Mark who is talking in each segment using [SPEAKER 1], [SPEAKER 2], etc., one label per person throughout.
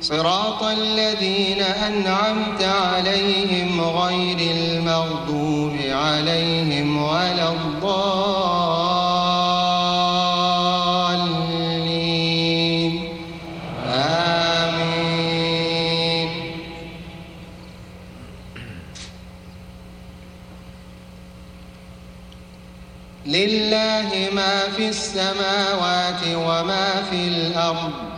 [SPEAKER 1] صراط الذين أنعمت عليهم غير المغضوب عليهم ولا الضالين. آمين. لله ما في السماوات وما في الأرض.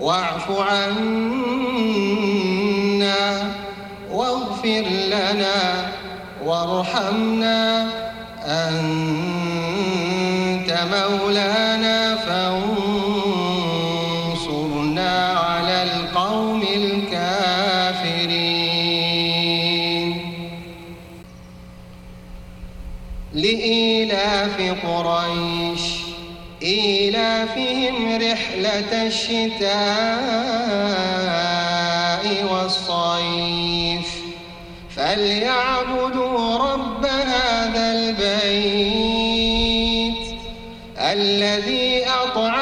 [SPEAKER 1] واعف عنا واغفر لنا وارحمنا. أنت مولانا فانصرنا على القوم الكافرين. لإيلاف قريش إيلافهم رحلة الشتاء والصيف. فليعبدوا رب هذا البيت الذي أطعم